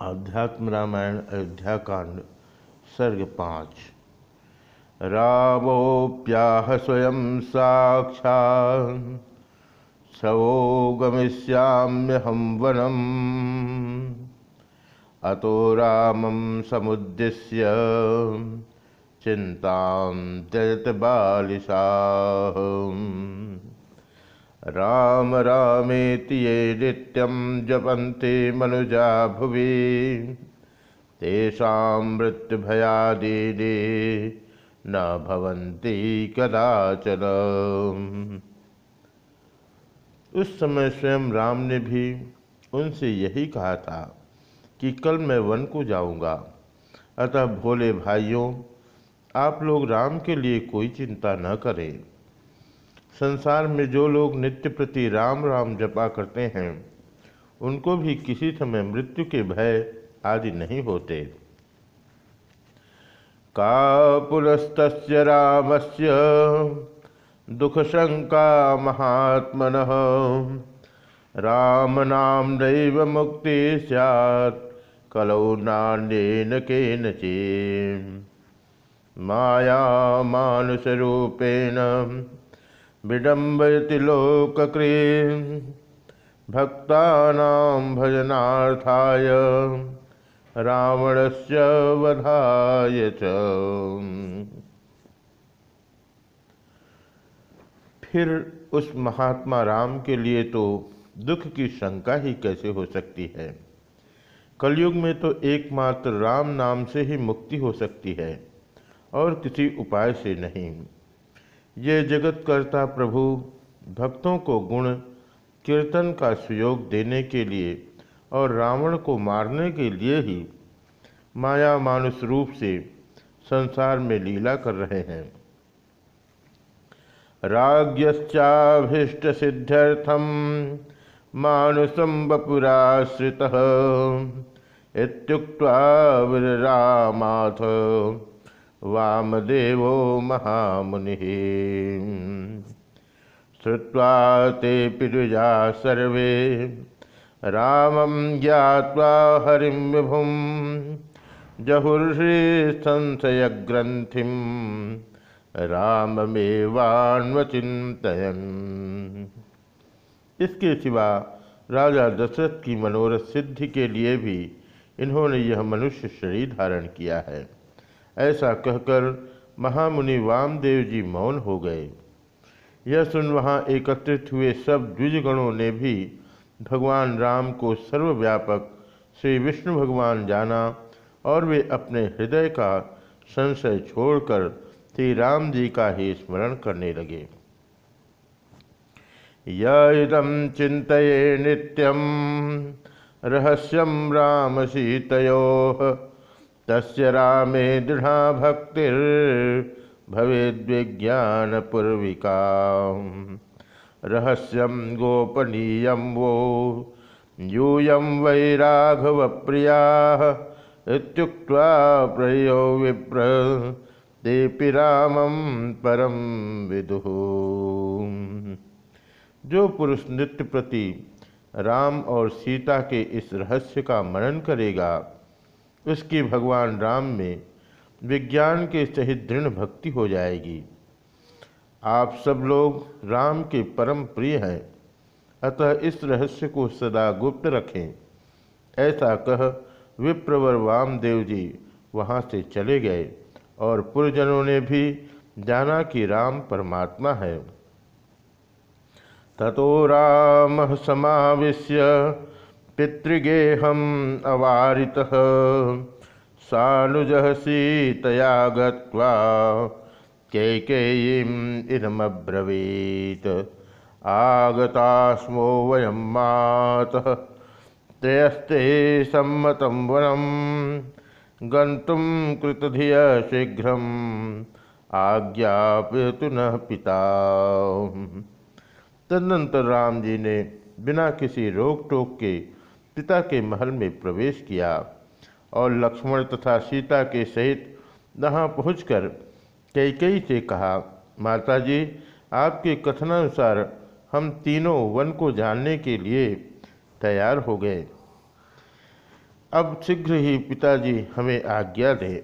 आध्यात्म रामायण अयोध्या कांड सर्ग पाँच। रामोप्याह स्वयं साक्षा सवो गमिष्याम्यहं वनम। अतो रामं समुद्दिश्य चिंता त्यजत बालिशा। राम रामेति ये नित्यं जपन्ते मनुजा भुवि। तेषां मृत्युभयादीनि न भवन्ति कदाचन। उस समय स्वयं राम ने भी उनसे यही कहा था कि कल मैं वन को जाऊँगा। अतः भोले भाइयों, आप लोग राम के लिए कोई चिंता न करें। संसार में जो लोग नित्य प्रति राम राम जपा करते हैं, उनको भी किसी समय मृत्यु के भय आदि नहीं होते। का पुरस्त रामस्य दुख शंका महात्मन। राम नाम दैव मुक्ति सैत् कलौ नान्येन केनचि माया मानुषरूपेण विडम्बयति लोकक्री। भक्तानां भजनार्थाय रावणस्य वधाय च। फिर उस महात्मा राम के लिए तो दुख की शंका ही कैसे हो सकती है? कलयुग में तो एकमात्र राम नाम से ही मुक्ति हो सकती है, और किसी उपाय से नहीं। ये जगत करता प्रभु, भक्तों को गुण, कीर्तन का सुयोग देने के लिए और रावण को मारने के लिए ही माया मानुष रूप से संसार में लीला कर रहे हैं। राज्ञश्चाभीष्ट सिद्ध्यर्थम मानुषम बपुराश्रित इत्युक्त्वा विरामाथ वामदेवो महामुनि। श्रुवा ते पिरुजा सर्वे, रामं ज्ञात्वा हरिं विभुं जहुर्षि राममेवान्वचिन्तयन्। इसके सिवा राजा दशरथ की मनोरथ सिद्धि के लिए भी इन्होंने यह मनुष्य शरीर धारण किया है। ऐसा कहकर महामुनि वामदेव जी मौन हो गए। यह सुन वहाँ एकत्रित हुए सब द्विजगणों ने भी भगवान राम को सर्वव्यापक श्री विष्णु भगवान जाना और वे अपने हृदय का संशय छोड़कर श्री राम जी का ही स्मरण करने लगे। यदम चिंत नित्यम रहस्यम राम सीतो तस्य रामे दृढ़ा रहस्यम गोपनीय वो, यूयं वै राघवप्रिया इत्युक्त्वा प्रयो विप्र तेपि रामं परम विदु। जो पुरुष नित्य प्रति राम और सीता के इस रहस्य का मनन करेगा उसकी भगवान राम में विज्ञान के सहित दृढ़ भक्ति हो जाएगी। आप सब लोग राम के परम प्रिय हैं। अतः इस रहस्य को सदा गुप्त रखें। ऐसा कह विप्रवर वामदेव जी वहाँ से चले गए और पुरजनों ने भी जाना कि राम परमात्मा है। ततो राम समाविश्य पितृगेहम अवारितः। सानुजः सीतया गत्वा आगता स्मो वयं मातः। त्रयस्ते सम्मतं वनं गन्तुं कृतधिय शीघ्रम् पिता। तदनंतर राम जी ने बिना किसी रोक टोक के पिता के महल में प्रवेश किया और लक्ष्मण तथा सीता के सहित वहाँ पहुंचकर कैकई से कहा, माताजी, आपके कथनानुसार हम तीनों वन को जानने के लिए तैयार हो गए। अब शीघ्र ही पिताजी हमें आज्ञा दे।